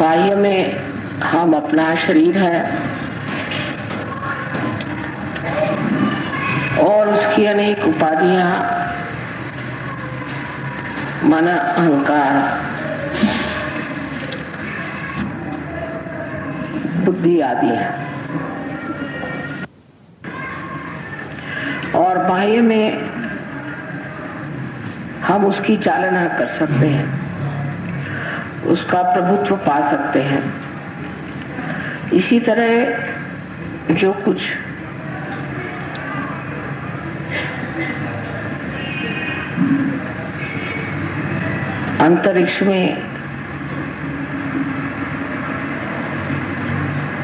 बाह्य में हम अपना शरीर है और उसकी अनेक उपाधियाँ, मन अहंकार, बुद्धि आदि है। और बाह्य में हम उसकी चालना कर सकते हैं। उसका प्रभुत्व पा सकते हैं। इसी तरह जो कुछ अंतरिक्ष में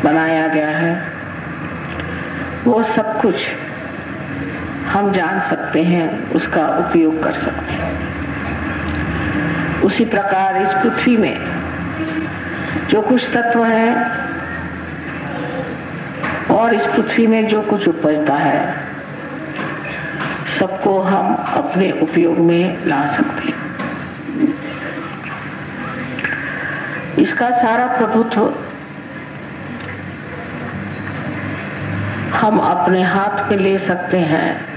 बनाया गया है, वो सब कुछ हम जान सकते हैं, उसका उपयोग कर सकते हैं। उसी प्रकार इस पृथ्वी में जो कुछ तत्व है और इस पृथ्वी में जो कुछ उपजता है, सबको हम अपने उपयोग में ला सकते हैं। इसका सारा प्रभुत्व हम अपने हाथ में ले सकते हैं।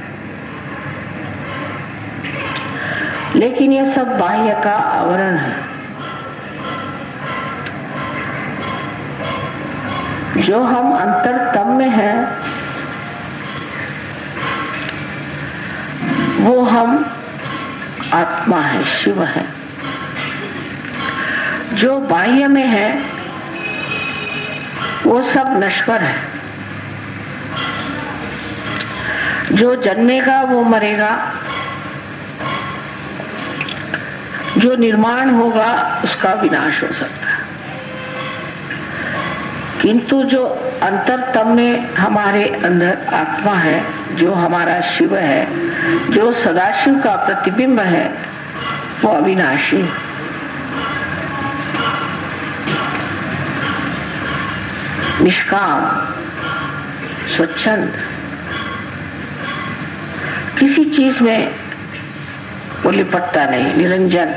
लेकिन यह सब बाह्य का आवरण है। जो हम अंतर तम में है, वो हम आत्मा है, शिव है। जो बाह्य में है, वो सब नश्वर है। जो जन्मेगा, वो मरेगा। जो निर्माण होगा, उसका विनाश हो सकता है। किंतु जो अंतरतम में हमारे अंदर आत्मा है, जो हमारा शिव है, जो सदाशिव का प्रतिबिंब है, वो अविनाशी निष्काम, स्वच्छंद। किसी चीज़ में वो लिपटता नहीं, निरंजन।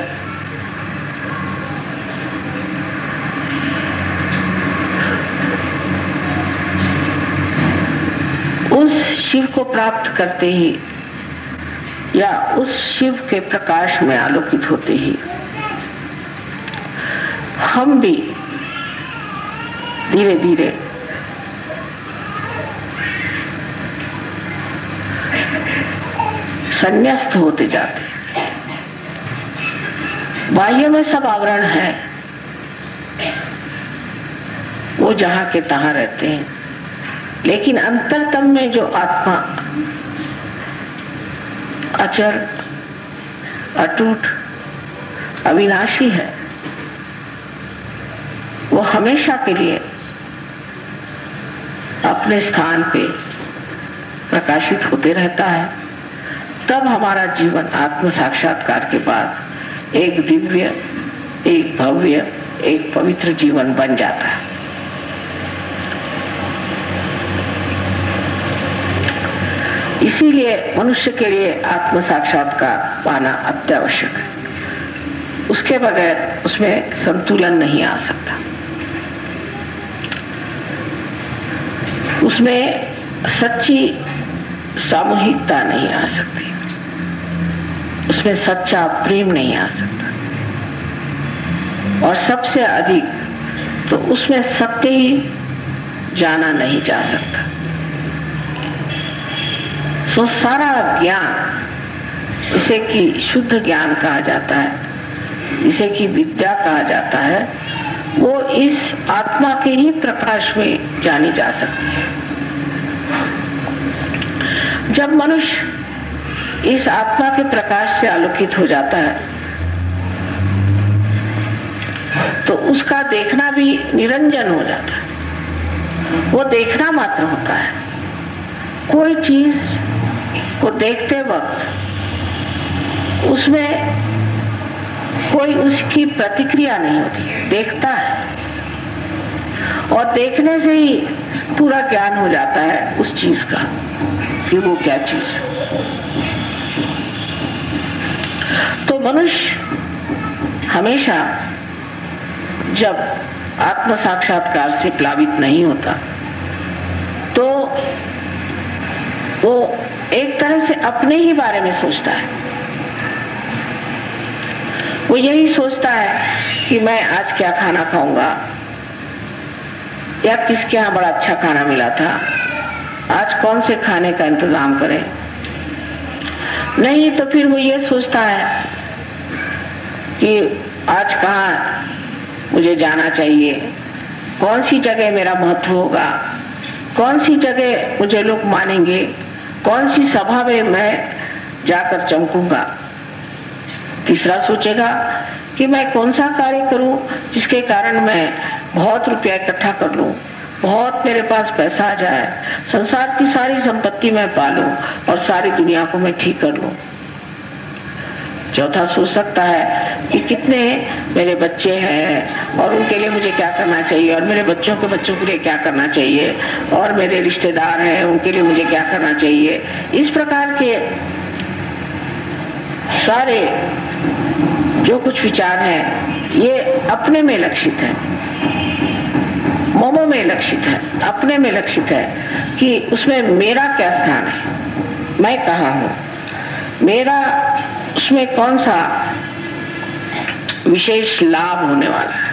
उस शिव को प्राप्त करते ही या उस शिव के प्रकाश में आलोकित होते ही हम भी धीरे धीरे संन्यास्त होते जाते। बाह्य में सब आवरण है। वो जहाँ के तहा रहते हैं। लेकिन अंतरतम में जो आत्मा अचर, अटूट, अविनाशी है, वो हमेशा के लिए अपने स्थान पे प्रकाशित होते रहता है। तब हमारा जीवन आत्म साक्षात्कार के बाद एक दिव्य, एक भव्य, एक पवित्र जीवन बन जाता है। इसीलिए मनुष्य के लिए आत्म साक्षात्कार पाना अत्यावश्यक है। उसके बगैर उसमें संतुलन नहीं आ सकता। उसमें सच्ची सामूहिकता नहीं आ सकती। उसमें सच्चा प्रेम नहीं आ सकता। और सबसे अधिक तो उसमें सत्य ही जाना नहीं जा सकता। सो सारा ज्ञान जिसे कि शुद्ध ज्ञान कहा जाता है जिसे कि विद्या कहा जाता है, वो इस आत्मा के ही प्रकाश में जानी जा सकती है। जब मनुष्य इस आत्मा के प्रकाश से आलोकित हो जाता है। तो उसका देखना भी निरंजन हो जाता है। वो देखना मात्र होता है। कोई चीज़ को देखते वक्त उसमें कोई उसकी प्रतिक्रिया नहीं होती। देखता है। और देखने से ही पूरा ज्ञान हो जाता है उस चीज़ का कि वो क्या चीज़ है। तो मनुष्य हमेशा जब आत्म साक्षात्कार से प्लावित नहीं होता तो वो एक तरह से अपने ही बारे में सोचता है। वो यही सोचता है कि मैं आज क्या खाना खाऊँगा, या किसके यहाँ बड़ा अच्छा खाना मिला था, आज कौन से खाने का इंतज़ाम करें। नहीं तो फिर वो ये सोचता है कि आज कहा मुझे जाना चाहिए? कौन सी जगह मेरा महत्व होगा? कौन सी जगह मुझे लोग मानेंगे? कौन सी सभा में मैं जाकर चमकूँगा? तीसरा सोचेगा कि मैं कौन सा कार्य करूँ जिसके कारण मैं बहुत रुपया इकट्ठा कर लूँ, बहुत मेरे पास पैसा आ जाए, संसार की सारी संपत्ति मैं पालू और सारी दुनिया को मैं ठीक कर लूँ। चौथा सोच सकता है कि कितने मेरे बच्चे हैं और उनके लिए मुझे क्या करना चाहिए और मेरे बच्चों के बच्चों के लिए क्या करना चाहिए और मेरे रिश्तेदार हैं, उनके लिए मुझे क्या करना चाहिए। इस प्रकार के सारे जो कुछ विचार हैं, ये अपने में लक्षित है। मोमो में लक्षित है, अपने में लक्षित है कि उसमें मेरा क्या स्थान है। मैं कहा हूँ? मेरा उसमें कौन सा विशेष लाभ होने वाला है?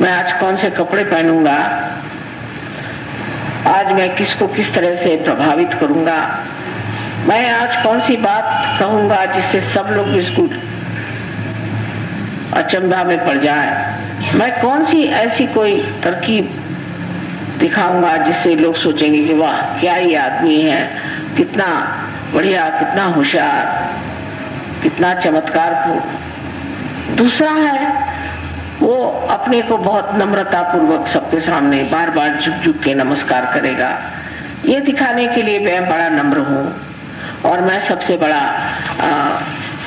मैं आज कौन से कपड़े पहनूँगा? आज मैं किसको किस तरह से प्रभावित करूँगा? मैं आज कौन सी बात कहूँगा जिससे सब लोग बिल्कुल अचंभा में पड़ जाए? मैं कौन सी ऐसी कोई तरकीब दिखाऊँगा जिससे लोग सोचेंगे कि वाह, क्या ये आदमी है? कितना बढ़िया, कितना होशियार, कितना चमत्कार पूर्ण। दूसरा है, वो अपने को बहुत नम्रता पूर्वक सबके सामने बार बार झुक झुक के नमस्कार करेगा। ये दिखाने के लिए मैं बड़ा नम्र हूँ और मैं सबसे बड़ा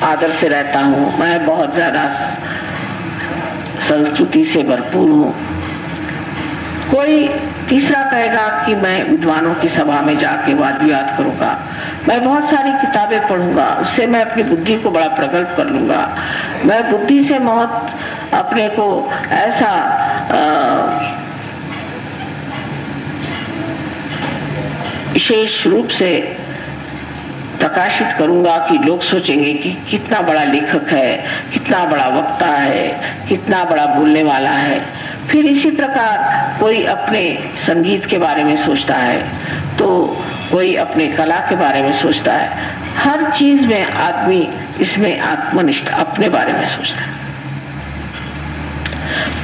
आदर से रहता हूँ। मैं बहुत ज़्यादा संस्कृति से भरपूर हूँ। कोई तीसरा कहेगा कि मैं विद्वानों की सभा में जाके वाद विवाद करूँगा। मैं बहुत सारी किताबें पढ़ूँगा, उससे मैं अपनी बुद्धि को बड़ा प्रकल्प कर लूँगा। मैं बुद्धि से बहुत अपने को ऐसा विशेष रूप से प्रकाशित करूँगा कि लोग सोचेंगे कि कितना बड़ा लेखक है, कितना बड़ा वक्ता है, कितना बड़ा बोलने वाला है। फिर इसी प्रकार कोई अपने संगीत के बारे में सोचता है तो कोई अपने कला के बारे में सोचता है। हर चीज़ में आदमी, इसमें आत्मनिष्ठ अपने बारे में सोचता है।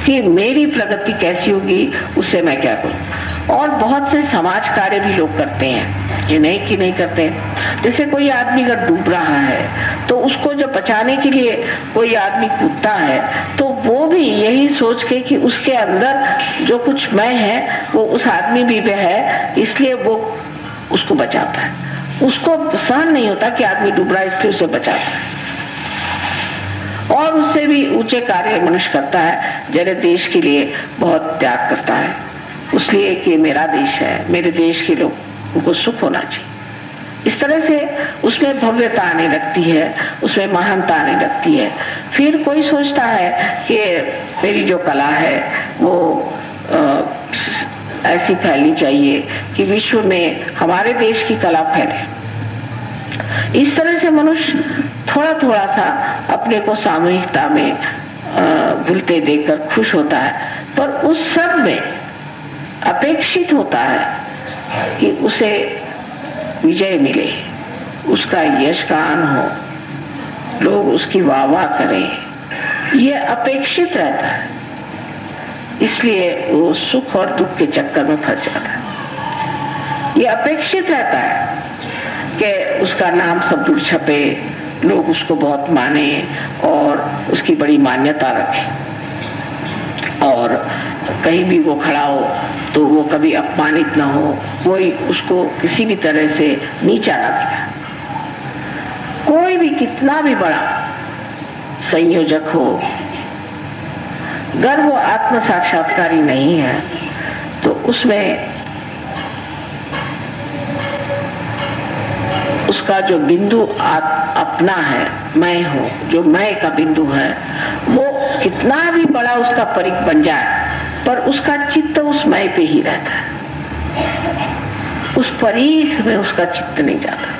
कि मेरी प्रगति कैसी होगी, उससे मैं क्या करूँ? और बहुत से समाज कार्य भी लोग करते हैं, ये नहीं कि नहीं करते। जैसे कोई आदमी अगर डूब रहा है तो उसको जब बचाने के लिए कोई आदमी कूदता है तो वो भी यही सोच के कि उसके अंदर जो कुछ मैं है, वो उस आदमी भी पे है, इसलिए वो उसको बचाता है उसको सहन नहीं होता कि आदमी डूब रहा है, इसलिए उसे बचाता है और उससे भी ऊँचे कार्य मनुष्य करता है जरे देश के लिए बहुत त्याग करता है। उसलिए कि मेरा देश है, मेरे देश के लोग, उनको सुख होना चाहिए। इस तरह से उसमें भव्यता आने लगती है उसमें महानता आने लगती है। फिर कोई सोचता है कि मेरी जो कला है वो आ, ऐसी फैलनी चाहिए कि विश्व में हमारे देश की कला फैले। इस तरह से मनुष्य थोड़ा थोड़ा सा अपने को सामूहिकता में भूलते देखकर खुश होता है। पर उस सब में अपेक्षित होता है कि उसे विजय मिले। उसका यश गान हो? लोग उसकी वाह वाह करें। यह अपेक्षित रहता है। इसलिए वो सुख और दुख के चक्कर में फंस जाता है। ये अपेक्षित रहता है कि उसका नाम सब दूर छपे, लोग उसको बहुत माने और उसकी बड़ी मान्यता रखें। और कहीं भी वो खड़ा हो तो वो कभी अपमानित ना हो। कोई उसको किसी भी तरह से नीचा ना दिखा। कोई भी कितना भी बड़ा संयोजक हो, अगर वो आत्म साक्षात्कारी नहीं है तो उसमें उसका जो बिंदु अपना है, मैं हूँ, जो मैं का बिंदु है, वो कितना भी बड़ा उसका परिक बन जाए पर उसका चित्त उस मैं पे ही रहता है। उस परीख में उसका चित्त नहीं जाता।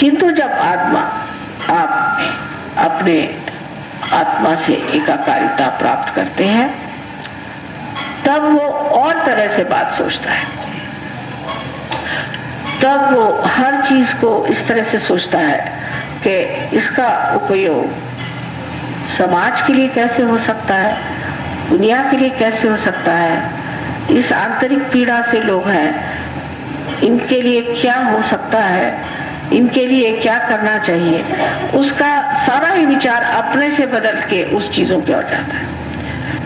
किंतु जब आत्मा, आप अपने आत्मा से एकाकारिता प्राप्त करते हैं, तब वो और तरह से बात सोचता है। तब वो हर चीज़ को इस तरह से सोचता है कि इसका उपयोग समाज के लिए कैसे हो सकता है दुनिया के लिए कैसे हो सकता है? इस आंतरिक पीड़ा से लोग हैं। इनके लिए क्या हो सकता है? इनके लिए क्या करना चाहिए? उसका सारा ही विचार अपने से बदल के उस चीज़ों की ओर जाता है।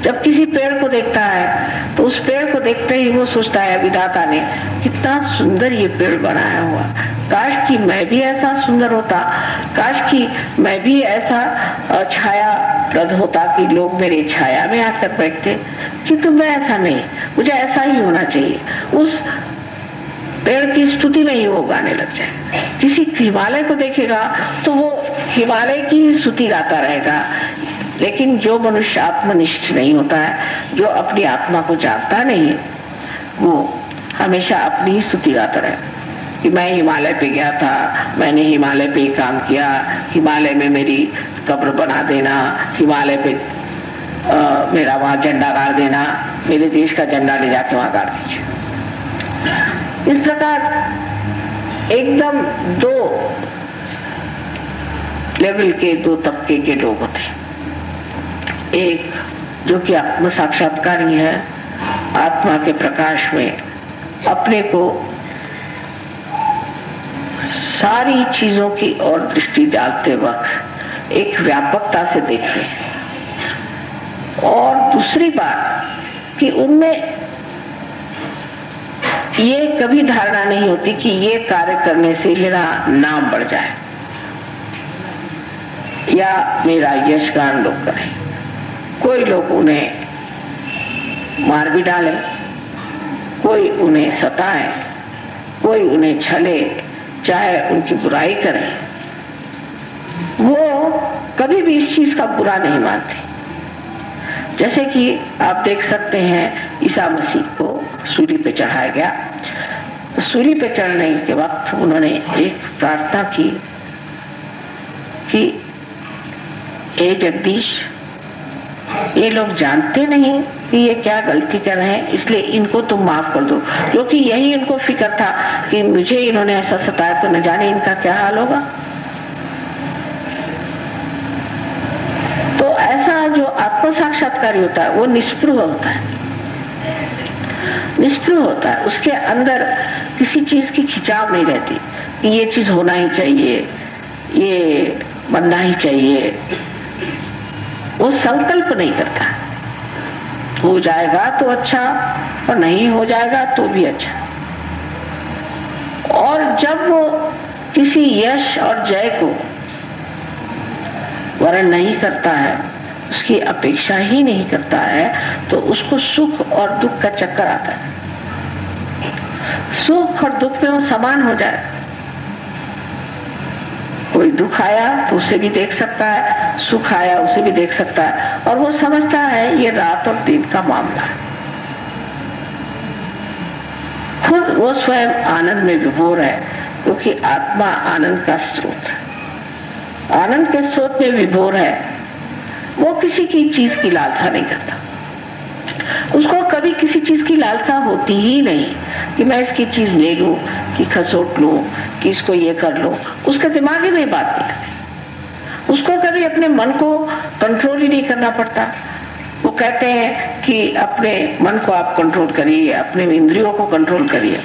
जब किसी पेड़ को देखता है तो उस पेड़ को देखते ही वो सोचता है, विधाता ने, कितना सुंदर ये पेड़ बनाया हुआ काश कि मैं भी ऐसा सुंदर होता। काश कि मैं भी ऐसा छाया प्रद होता कि लोग मेरे छाया में आकर बैठते किंतु मैं ऐसा नहीं, मुझे ऐसा ही होना चाहिए। उस पेड़ की स्तुति में ही वो गाने लग जाए। किसी हिमालय को देखेगा तो वो हिमालय की ही स्तुति गाता रहेगा। लेकिन जो मनुष्य आत्मनिष्ठ नहीं होता है, जो अपनी आत्मा को जानता नहीं वो हमेशा अपनी ही स्तुति गाता रहे। कि मैं हिमालय पे गया था, मैंने हिमालय पे काम किया, हिमालय में मेरी कब्र बना देना हिमालय पे आ, मेरा वहाँ झंडा गाड़ देना मेरे देश का झंडा ले जाके वहाँ गाड़ दीजिए। इस प्रकार एकदम दो लेवल के दो तबके के लोग होते एक जो कि आत्म साक्षात्कार ही है आत्मा के प्रकाश में अपने को सारी चीज़ों की ओर दृष्टि डालते वक्त एक व्यापकता से देखते हैं। और दूसरी बात कि उनमें ये कभी धारणा नहीं होती कि ये कार्य करने से मेरा नाम बढ़ जाए या मेरा यशगान लोग करें। कोई लोग उन्हें मार भी डाले, कोई उन्हें सताए, कोई उन्हें छले, चाहे उनकी बुराई करे। वो कभी भी इस चीज़ का बुरा नहीं मानते। जैसे कि आप देख सकते हैं, ईसा मसीह को सूर्य पे चढ़ाया गया। तो सूर्य पे चढ़ने के वक्त उन्होंने एक प्रार्थना की कि ए जगदीश, ये लोग जानते नहीं कि ये क्या गलती कर रहे हैं, इसलिए इनको तुम माफ़ कर दो। क्योंकि यही इनको फ़िक्र था कि मुझे इन्होंने ऐसा सताया तो न जाने इनका क्या हाल होगा तो ऐसा जो आत्म साक्षात्कार होता है, वो निष्पृह होता है। निष्पृह होता है। उसके अंदर किसी चीज़ की खिंचाव नहीं रहती कि ये चीज़ होना ही चाहिए, ये बनना ही चाहिए। वो संकल्प नहीं करता। हो जाएगा तो अच्छा और नहीं हो जाएगा तो भी अच्छा। और जब वो किसी यश और जय को वर्ण नहीं करता है उसकी अपेक्षा ही नहीं करता है तो उसको सुख और दुख का चक्कर आता है। सुख और दुख में वो समान हो जाए। कोई दुख आया तो उसे भी देख सकता है, सुख आया उसे भी देख सकता है, और वो समझता है ये रात और दिन का मामला है। खुद वो स्वयं आनंद में विभोर है, क्योंकि आत्मा आनंद का स्रोत है। आनंद के स्रोत में विभोर है वो किसी की चीज़ की लालसा नहीं करता। उसको कभी किसी चीज़ की लालसा होती ही नहीं कि मैं इसकी चीज़ ले लू, कि खसोट लू, कि इसको ये कर लो। उसके दिमाग ही में बात नहीं उसको कभी अपने मन को कंट्रोल ही नहीं करना पड़ता। वो कहते हैं कि अपने मन को आप कंट्रोल करिए, अपने इंद्रियों को कंट्रोल करिए।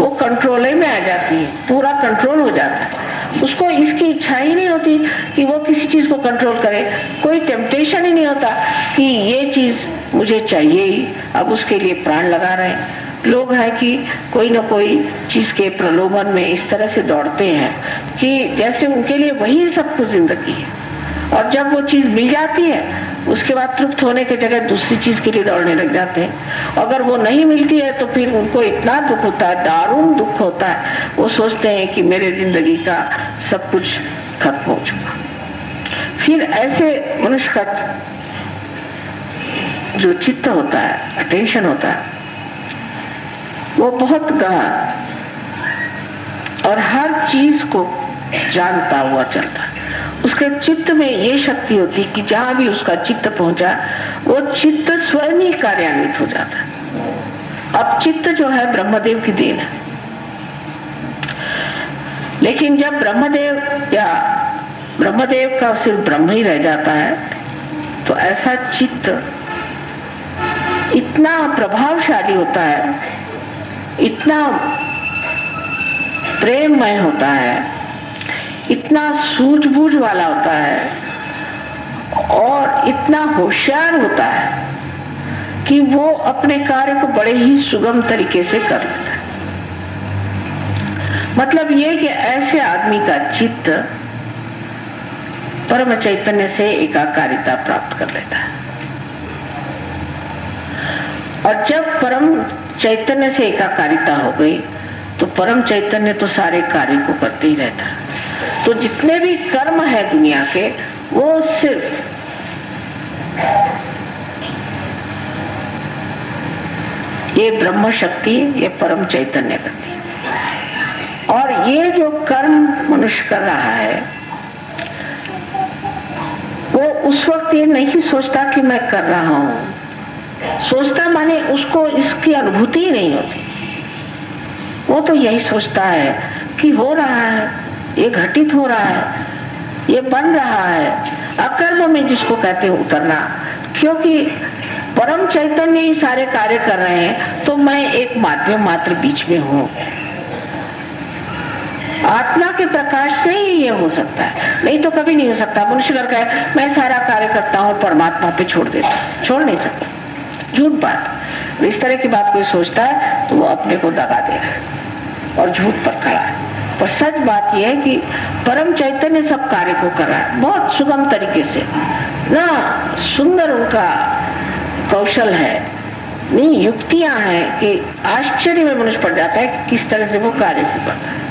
वो कंट्रोल में आ जाती है, पूरा कंट्रोल हो जाता है। उसको इसकी इच्छा ही नहीं होती कि वो किसी चीज़ को कंट्रोल करे। कोई टेम्पटेशन ही नहीं होता कि ये चीज़ मुझे चाहिए। ही अब उसके लिए प्राण लगा रहे लोग हैं कि कोई ना कोई चीज़ के प्रलोभन में इस तरह से दौड़ते हैं कि जैसे उनके लिए वही सब कुछ ज़िंदगी है। और जब वो चीज़ मिल जाती है उसके बाद तृप्त होने की जगह दूसरी चीज़ के लिए दौड़ने लग जाते हैं। अगर वो नहीं मिलती है तो फिर उनको इतना दुख होता है, दारुण दुख होता है। वो सोचते हैं कि मेरे ज़िंदगी का सब कुछ खत्म हो चुका। फिर ऐसे मनुष्य का जो चित्त होता है अटेंशन होता है, वो बहुत गहरा और हर चीज़ को जानता हुआ चलता है। उसके चित्त में ये शक्ति होती कि जहाँ भी उसका चित्त पहुँचा, वो चित्त स्वयं ही कार्यान्वित हो जाता है। अब चित्त जो है ब्रह्मदेव की देन है। लेकिन जब ब्रह्मदेव या ब्रह्मदेव का सिर्फ़ ब्रह्म ही रह जाता है तो ऐसा चित्त इतना प्रभावशाली होता है, इतना प्रेममय होता है इतना सूझबूझ वाला होता है और इतना होशियार होता है कि वो अपने कार्य को बड़े ही सुगम तरीके से कर लेता है। मतलब ये कि ऐसे आदमी का चित्त परम चैतन्य से एकाकारिता प्राप्त कर लेता है। और जब परम चैतन्य से एकाकारिता हो गई तो परम चैतन्य तो सारे कार्य को करते ही रहता है। तो जितने भी कर्म है दुनिया के, वो सिर्फ़ ये ब्रह्म शक्ति ये परम चैतन्य करती और ये जो कर्म मनुष्य कर रहा है, वो उस वक्त ये नहीं सोचता कि मैं कर रहा हूँ। सोचता माने उसको इसकी अनुभूति नहीं होती। वो तो यही सोचता है कि हो रहा है। ये घटित हो रहा है, ये बन रहा है। अकर्म में जिसको कहते हैं उतरना। क्योंकि परम चैतन्य ही सारे कार्य कर रहे हैं तो मैं एक माध्यम मात्र बीच में हूँ। आत्मा के प्रकाश से ही ये हो सकता है। नहीं तो कभी नहीं हो सकता। मनुष्य करता है, मैं सारा कार्य करता हूँ, परमात्मा पे छोड़ देता छोड़ नहीं सकता। झूठ बात। इस तरह की बात कोई सोचता है तो वो अपने को दगा दे रहा है और झूठ पर खड़ा है। पर सच बात यह है कि परम चैतन्य सब कार्य को कर है। बहुत सुगम तरीके से। ना सुंदर उनका कौशल है। नहीं युक्तियाँ हैं कि आश्चर्य में मनुष्य पड़ जाता है कि किस तरह से वो कार्य को करता है।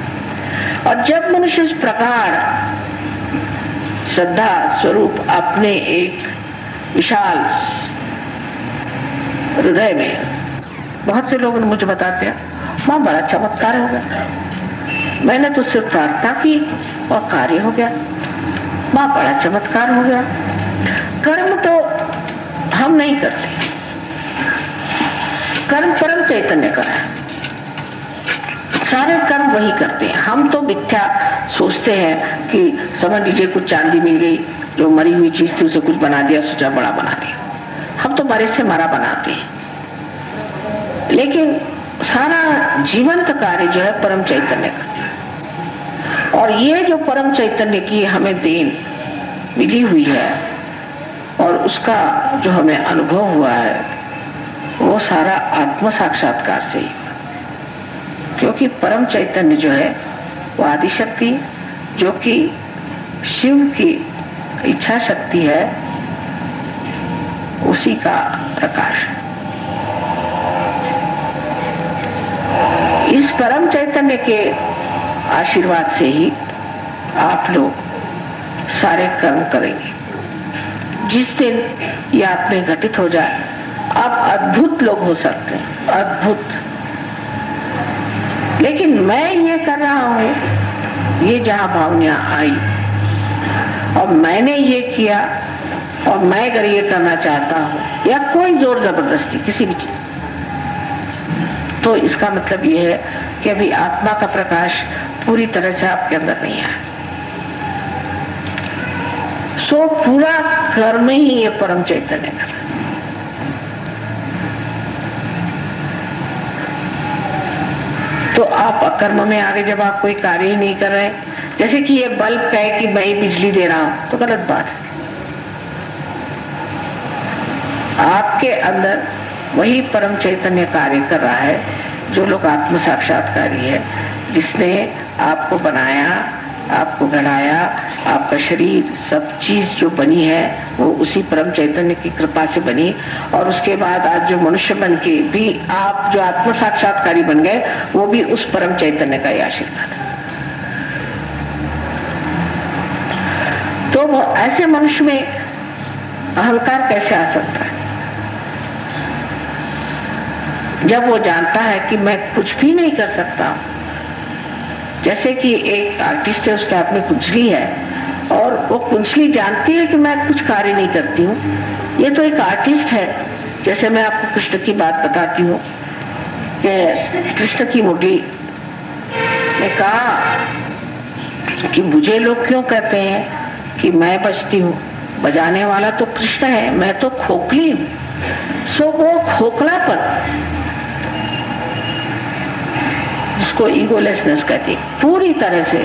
और जब मनुष्य इस प्रकार श्रद्धा स्वरूप अपने एक विशाल हृदय में, बहुत से लोग मुझे बताते हैं, माँ, बड़ा चमत्कार हो गया। मैंने तो सिर्फ़ प्रार्थना की और कार्य हो गया। माँ बड़ा चमत्कार हो गया। कर्म तो हम नहीं करते। कर्म परम चैतन्य कर सारे कर्म वही करते हैं। हम तो मिथ्या सोचते हैं कि समझ लीजिए कुछ चांदी मिल गई, जो मरी हुई चीज़ थी उसे कुछ बना दिया, सोचा बड़ा बना दिया। हम तो मरे से मरा बनाते हैं। लेकिन सारा जीवंत कार्य जो है परम चैतन्य का। और ये जो परम चैतन्य की हमें देन मिली हुई है और उसका जो हमें अनुभव हुआ है, वो सारा आत्म साक्षात्कार से ही क्योंकि परम चैतन्य जो है, वो आदिशक्ति, जो कि शिव की इच्छा शक्ति है, उसी का प्रकाश है। इस परम चैतन्य के आशीर्वाद से ही आप लोग सारे कर्म करेंगे। जिस दिन ये आप में घटित हो जाए, आप अद्भुत लोग हो सकते हैं, अद्भुत। लेकिन मैं ये कर रहा हूँ, ये जहाँ भावना आई, और मैंने ये किया, और मैं अगर ये करना चाहता हूँ, या कोई ज़ोर ज़बरदस्ती, किसी भी चीज़। तो इसका मतलब ये है कि अभी आत्मा का प्रकाश पूरी तरह से आपके अंदर नहीं आया। सो पूरा कर्म ही ये परम चैतन्य कर तो आप अकर्म में आगे जब आप कोई कार्य ही नहीं कर रहे, जैसे कि ये बल्ब कहे कि मैं बिजली दे रहा हूँ तो गलत बात है। आपके अंदर वही परम चैतन्य कार्य कर रहा है, जो लोग आत्म साक्षात्कारी है, जिसने आपको बनाया, आपको गढ़ाया, आपका शरीर, सब चीज़ जो बनी है, वो उसी परम चैतन्य की कृपा से बनी। और उसके बाद आज जो मनुष्य बन के भी आप जो आत्म साक्षात्कारी बन गए, वो भी उस परम चैतन्य का ही आशीर्वाद तो ऐसे मनुष्य में अहंकार कैसे आ सकता है? जब वो जानता है कि मैं कुछ भी नहीं कर सकता जैसे कि एक आर्टिस्ट है, उसके हाथ में कुंचली है, और वो कुंचली जानती है कि मैं कुछ कार्य नहीं करती हूँ। ये तो एक आर्टिस्ट है। जैसे मैं आपको कृष्ण की बात बताती हूँ कृष्ण की मुरली ने कहा कि मुझे लोग क्यों कहते हैं कि मैं बचती हूँ? बजाने वाला तो कृष्ण है, मैं तो खोखली हूँ। सो वो खोखलापन जिसको ईगोलेसनेस कहती पूरी तरह से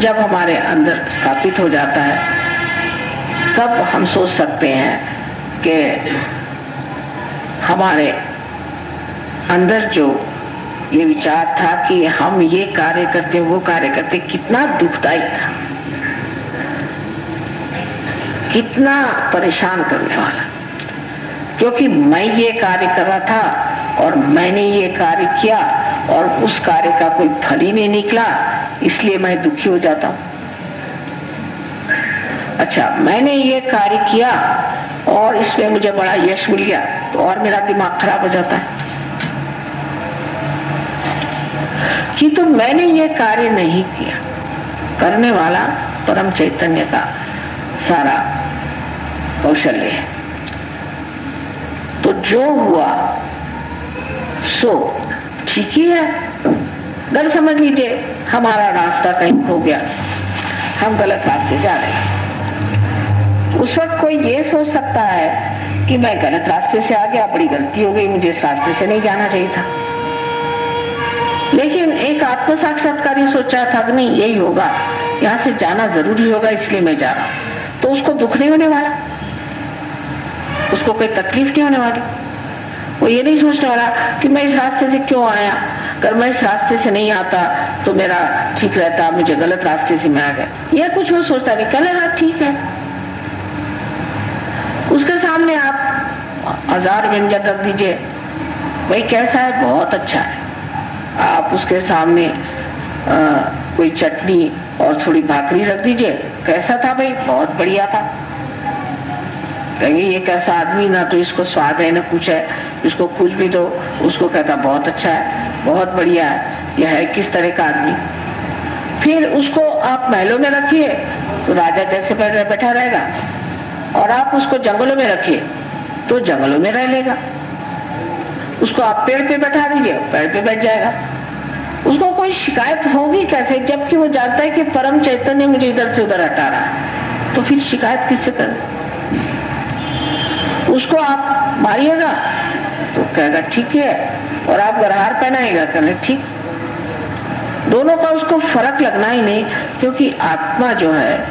जब हमारे अंदर स्थापित हो जाता है, तब हम सोच सकते हैं कि हमारे अंदर जो ये विचार था कि हम ये कार्य करते, वो कार्य करते, कितना दुखदायी था। कितना परेशान करने वाला। क्योंकि मैं ये कार्य कर रहा था और मैंने ये कार्य किया और उस कार्य का कोई फल ही नहीं निकला, इसलिए मैं दुखी हो जाता हूँ। अच्छा मैंने ये कार्य किया और इसमें मुझे बड़ा यश मिल गया तो और मेरा दिमाग खराब हो जाता है। कि तो मैंने ये कार्य नहीं किया। करने वाला परम चैतन्य का सारा कौशल्य है। तो जो हुआ, सो ठीक ही है। गलत समझ लीजिए, हमारा रास्ता कहीं खो गया। हम गलत रास्ते जा रहे हैं। उस वक्त कोई ये सोच सकता है कि मैं गलत रास्ते से आ गया, बड़ी गलती हो गई, मुझे इस रास्ते से नहीं जाना चाहिए था। लेकिन एक आत्म साक्षात्कारी सोचा था कि नहीं, यही होगा। यहाँ से जाना ज़रूरी होगा, इसलिए मैं जा रहा हूँ। तो उसको दुख नहीं होने वाला? उसको कोई तकलीफ़ नहीं होने वाली? वो ये नहीं सोचने वाला कि मैं इस रास्ते से क्यों आया? अगर मैं इस रास्ते से नहीं आता तो मेरा ठीक रहता मुझे गलत रास्ते से मैं आ गया। यह कुछ वो सोचता नहीं कल हाँ ठीक है। उसके सामने आप हज़ार व्यंजन रख दीजिए। भाई कैसा है? बहुत अच्छा है। आप उसके सामने आ, कोई चटनी और थोड़ी भाकरी रख दीजिए। कैसा था भाई? बहुत बढ़िया था। कहेंगे ये कैसा आदमी? ना तो इसको स्वाद है, ना कुछ है। इसको कुछ भी दो, उसको कहता, बहुत अच्छा है, बहुत बढ़िया है। यह है किस तरह का आदमी? फिर उसको आप महलों में रखिए तो राजा जैसे बैठा रहेगा। और आप उसको जंगलों में रखिए तो जंगलों में रह लेगा। उसको आप पेड़ पे बैठा दीजिए, पेड़ पे बैठ जाएगा। उसको कोई शिकायत होगी कैसे? जबकि वो जानता है कि परम चैतन्य मुझे इधर से उधर हटा रहा है। तो फिर शिकायत किससे करें? उसको आप मारिएगा। तो कहेगा, ठीक है। और आप गरहार पहनाएगा। कहने, ठीक। दोनों का उसको फ़र्क लगना ही नहीं, क्योंकि आत्मा जो है,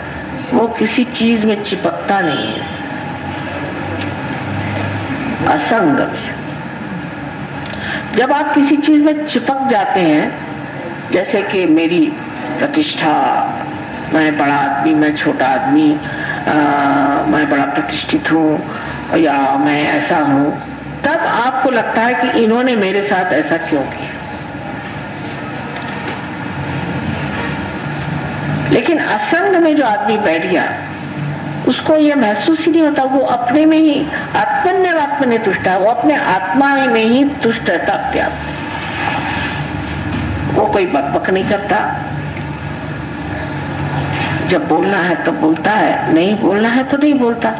वो किसी चीज़ में चिपकता नहीं है। असंग में। जब आप किसी चीज़ में चिपक जाते हैं, जैसे कि मेरी प्रतिष्ठा, मैं बड़ा आदमी, मैं छोटा आदमी मैं बड़ा प्रतिष्ठित हूँ या मैं ऐसा हूँ, तब आपको लगता है कि इन्होंने मेरे साथ ऐसा क्यों किया? लेकिन असंग में जो आदमी बैठ गया, उसको यह महसूस ही नहीं होता, वो अपने में ही आत्मन्य ने तुष्ट है, वो अपने आत्मा में ही तुष्ट रहता अपने वो कोई बकबक नहीं करता। जब बोलना है तो बोलता है, नहीं बोलना है तो नहीं बोलता।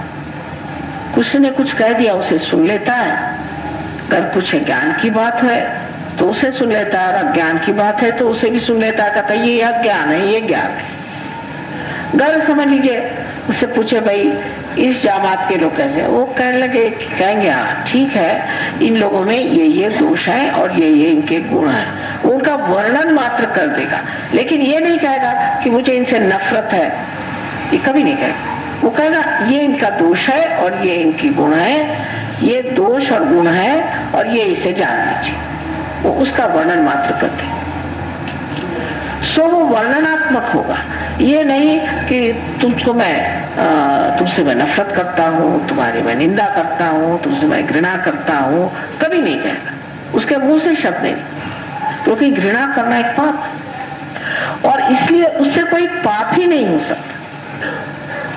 कुछ ने कुछ कह दिया, उसे सुन लेता है। अगर कुछ ज्ञान की बात है तो उसे सुन लेता है। और ज्ञान की बात है तो उसे भी सुन लेता है। कहता ये अज्ञान है, ये ज्ञान है। गल समझ लीजिए, उससे पूछे, भाई, इस जामात के लोग कैसे वो कहने लगे, कहेंगे हाँ ठीक है, इन लोगों में ये ये दोष है और ये ये इनके गुण है। उनका वर्णन मात्र कर देगा। लेकिन ये नहीं कहेगा कि मुझे इनसे नफरत है। ये कभी नहीं कहेगा। वो कहेगा ये इनका दोष है और ये इनकी गुण है। ये दोष और गुण है और ये इसे जान लीजिए। वो उसका वर्णन मात्र करते सो वो वर्णनात्मक होगा। ये नहीं कि तुमको मैं तुमसे मैं नफरत करता हूँ, तुम्हारी मैं निंदा करता हूँ, तुमसे मैं घृणा करता हूँ, कभी नहीं कहेगा उसके मुँह से शब्द नहीं। क्योंकि घृणा करना एक पाप और इसलिए उससे कोई पाप ही नहीं हो सकता।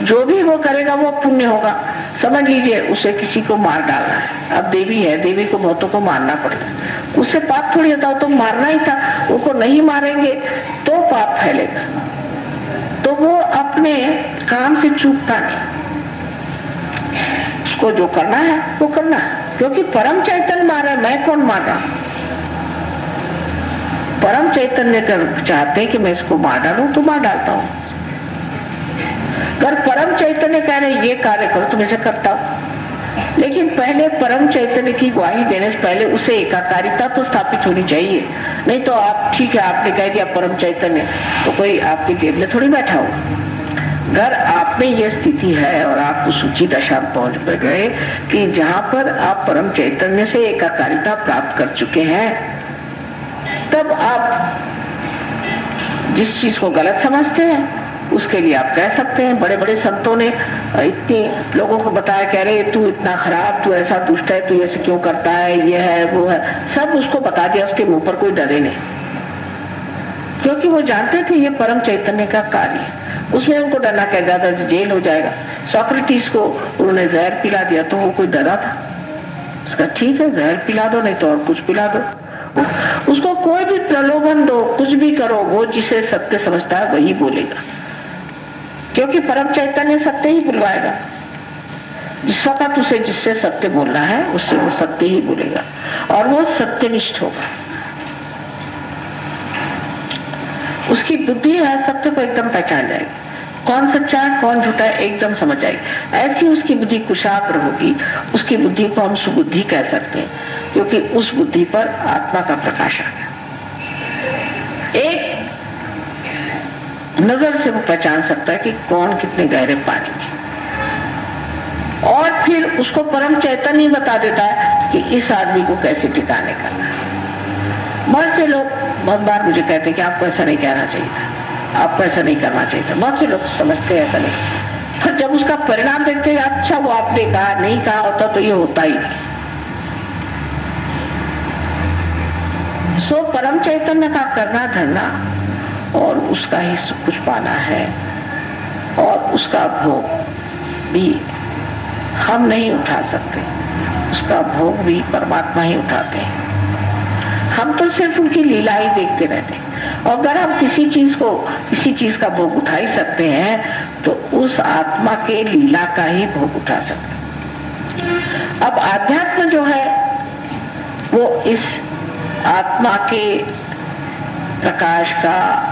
जो भी वो करेगा, वो पुण्य होगा। समझ लीजिए, उसे किसी को मार डालना है। अब देवी है, देवी को बहुतों को मारना पड़ता है। उससे पाप थोड़ी होता तो मारना ही था, उनको नहीं मारेंगे तो पाप फैलेगा। तो वो अपने काम से चूकता नहीं। उसको जो करना है, वो करना है। क्योंकि परम चैतन्य मारा मैं कौन मार रहा परम चैतन्य कर चाहते कि मैं इसको मार डालू तो मार डालता हूँ। अगर परम चैतन्य कह रहे ये कार्य करो तो मैं से करता। हूँ लेकिन पहले परम चैतन्य की ग्वाही देने से पहले उसे एकाकारिता तो स्थापित होनी चाहिए। नहीं तो आप, ठीक है, आपने कह दिया परम चैतन्य तो कोई आपके जेब में थोड़ी बैठा हो। अगर आप में यह स्थिति है और आप उस ऊँची दशा पहुँच गए कि जहाँ पर आप परम चैतन्य से एकाकारिता प्राप्त कर चुके हैं, तब आप जिस चीज़ को गलत समझते हैं उसके लिए आप कह सकते हैं बड़े बड़े संतों ने इतने लोगों को बताया, कह रहे तू इतना खराब, तू ऐसा दुष्ट है, तू ऐसे क्यों करता है, ये है, वो है। सब उसको बता दिया, उसके मुँह पर कोई डरे नहीं। क्योंकि वो जानते थे ये परम चैतन्य का कार्य उसमें उनको डरना कह जाता जेल हो जाएगा। सॉक्रेटिस को उन्होंने जहर पिला दिया तो वो कोई डरा था? उसका, ठीक है, जहर पिला दो, नहीं तो और कुछ पिला दो। उसको, कोई भी प्रलोभन दो, कुछ भी करो, वो जिसे सत्य समझता है, वही बोलेगा। क्योंकि परम चैतन्य सत्य ही बुलवाएगा। जिस वक्त उसे जिससे सत्य बोलना है, उससे वो सत्य ही बोलेगा और वो सत्यनिष्ठ होगा। उसकी बुद्धि है, सत्य को एकदम पहचान जाएगी। कौन सच्चा है, कौन झूठा है, एकदम समझ आएगी ऐसी उसकी बुद्धि कुशाग्र होगी, उसकी बुद्धि को हम सुबुद्धि कह सकते हैं, क्योंकि उस बुद्धि पर आत्मा का प्रकाश आ गया। एक नज़र से वो पहचान सकता है कि कौन कितने गहरे पानी में और फिर उसको परम चैतन्य बता देता है कि इस आदमी को कैसे ठिकाने करना है। बहुत से लोग बहुत बार मुझे कहते हैं कि आपको ऐसा नहीं कहना चाहिए था, आपको ऐसा नहीं करना चाहिए था। बहुत से लोग समझते हैं ऐसा नहीं। पर जब उसका परिणाम देखते हैं अच्छा वो आपने कहा, नहीं कहा होता तो ये होता ही सो परम चैतन्य का करना धरना और उसका ही सब कुछ पाना है। और उसका भोग भी हम नहीं उठा सकते। उसका भोग भी परमात्मा ही उठाते हैं। हम तो सिर्फ़ उनकी लीला ही देखते रहते हैं। और अगर हम किसी चीज़ को, किसी चीज़ का भोग उठा ही सकते हैं तो उस आत्मा के लीला का ही भोग उठा सकते अब आध्यात्म जो है, वो इस आत्मा के प्रकाश का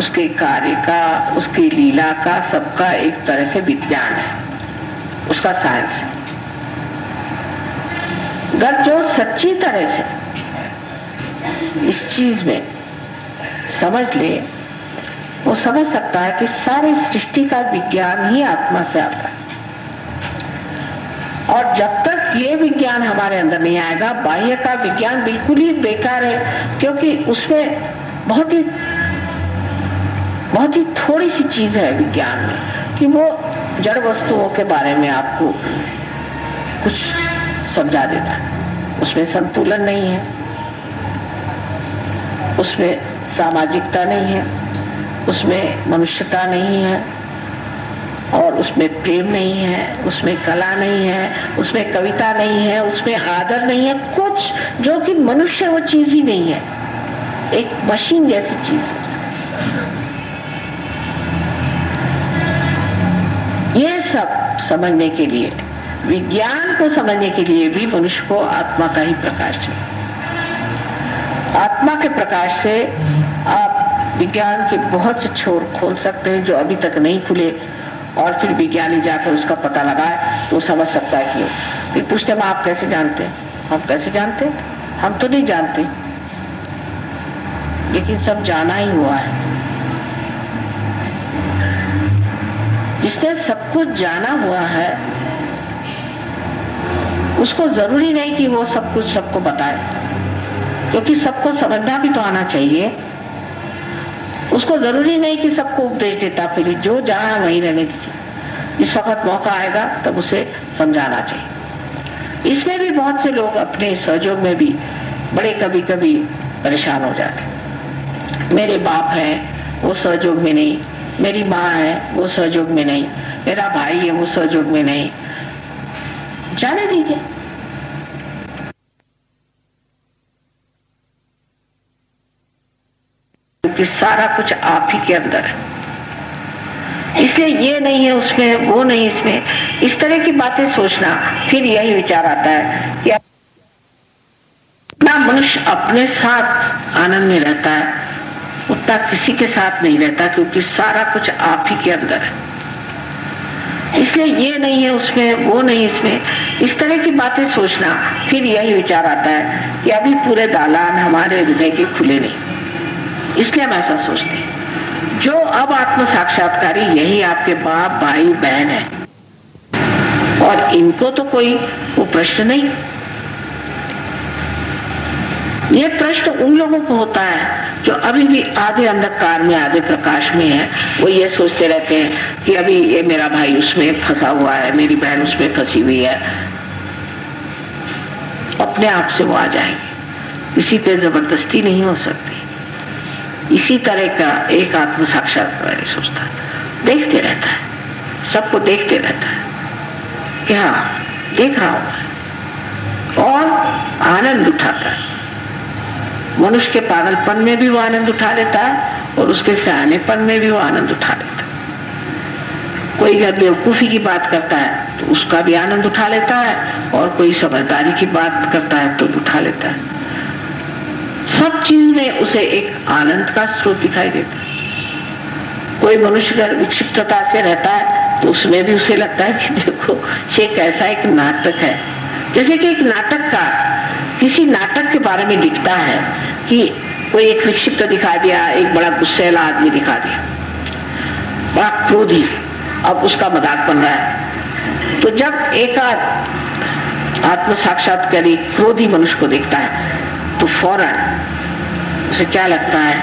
उसके कार्य का, उसकी लीला का, सबका एक तरह से विज्ञान है। उसका साइंस है। अगर जो सच्ची तरह से इस चीज़ में समझ ले, वो समझ सकता है कि सारी सृष्टि का विज्ञान ही आत्मा से आता है। और जब तक ये विज्ञान हमारे अंदर नहीं आएगा, बाह्य का विज्ञान बिल्कुल ही बेकार है, क्योंकि उसमें बहुत ही बहुत ही थोड़ी सी चीज़ है विज्ञान में कि वो जड़ वस्तुओं के बारे में आपको कुछ समझा देता है। उसमें संतुलन नहीं है। उसमें सामाजिकता नहीं है। उसमें मनुष्यता नहीं है। और उसमें प्रेम नहीं है। उसमें कला नहीं है। उसमें कविता नहीं है। उसमें आदर नहीं है। कुछ जो कि मनुष्य वो चीज़ ही नहीं है। एक मशीन जैसी चीज़ है ये सब समझने के लिए, विज्ञान को समझने के लिए भी मनुष्य को आत्मा का ही प्रकाश चाहिए। आत्मा के प्रकाश से आप विज्ञान के बहुत से छोर खोल सकते हैं जो अभी तक नहीं खुले, और फिर विज्ञानी जाकर उसका पता लगाए तो समझ सकता है कि फिर पूछते हम आप कैसे जानते हैं? हम कैसे जानते हम तो नहीं जानते। लेकिन सब जाना ही हुआ है। जिसने सब कुछ जाना हुआ है। उसको ज़रूरी नहीं कि वो सब कुछ सबको बताए, क्योंकि सबको समझना भी तो आना चाहिए। उसको ज़रूरी नहीं कि सबको उपदेश देता, फिर जो जहाँ वहीं रहने दीजिए। इस वक्त मौका आएगा, तब उसे समझाना चाहिए। इसमें भी बहुत से लोग अपने सहयोग में भी बड़े कभी कभी परेशान हो जाते मेरे बाप है, वो सहयोग में नहीं। मेरी माँ है, वो सहयोग में नहीं। मेरा भाई है, वो सहयोग में नहीं। जाने दीजिए। क्योंकि सारा कुछ आप ही के अंदर है। इसलिए ये नहीं है उसमें, वो नहीं इसमें। इस तरह की बातें सोचना, फिर यही विचार आता है कि मनुष्य अपने साथ आनंद में रहता है। उतना किसी के साथ नहीं रहता, क्योंकि सारा कुछ आप ही के अंदर है। इसलिए ये नहीं है उसमें, वो नहीं इसमें। इस तरह की बातें सोचना, फिर यही विचार आता है कि अभी पूरे दालान हमारे हृदय के खुले नहीं। इसलिए हम ऐसा सोचते हैं। जो अब आत्म साक्षात्कारी यही आपके बाप, भाई, बहन है। और इनको तो कोई वो प्रश्न नहीं। ये प्रश्न उन लोगों को होता है जो अभी भी आधे अंधकार में, आधे प्रकाश में है। वो ये सोचते रहते हैं कि अभी ये मेरा भाई उसमें फंसा हुआ है, मेरी बहन उसमें फंसी हुई है। अपने आप से वो आ जाएँगे। किसी पे ज़बरदस्ती नहीं हो सकती। इसी तरह का एक आत्म साक्षात्कार सोचता है देखते रहता है। सबको देखते रहता है। क्या देख रहा हूँ और आनंद उठाता है। मनुष्य के पागलपन में भी वो आनंद उठा लेता है और उसके सयानेपन में भी वो आनंद उठा लेता। कोई अगर बेवकूफ़ी की बात करता है तो उसका भी आनंद उठा लेता है, और कोई समझदारी की बात करता है तो उठा लेता है। सब चीज़ में उसे एक आनंद का स्रोत दिखाई देता है। कोई मनुष्य अगर विक्षिप्तता से रहता है तो उसमें भी उसे लगता है कि देखो, ये कैसा एक नाटक है। जैसे कि एक नाटक का किसी नाटक के बारे में लिखता है कि कोई एक विक्षिप्त दिखा दिया एक बड़ा गुस्सेला आदमी दिखा दिया। बड़ा क्रोधी अब उसका मज़ाक बन रहा है। तो जब एक आत्म साक्षात्कारी क्रोधी मनुष्य को देखता है तो फ़ौरन उसे क्या लगता है?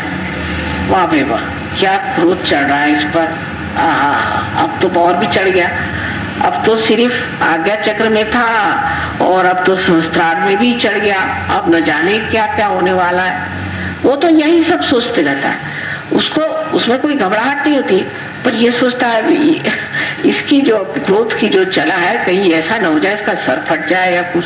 वाह भाई वाह क्या क्रोध चढ़ रहा है इस पर। आ, अब तो और भी चढ़ गया। अब तो सिर्फ़ आज्ञा चक्र में था और अब तो संस्कार में भी चढ़ गया। अब न जाने क्या क्या होने वाला है। वो तो यही सब सोचते रहता है। उसको, उसमें कोई घबराहट नहीं होती, पर ये सोचता है इसकी जो क्रोध की जो चला है, कहीं ऐसा ना हो जाए, इसका सर फट जाए या कुछ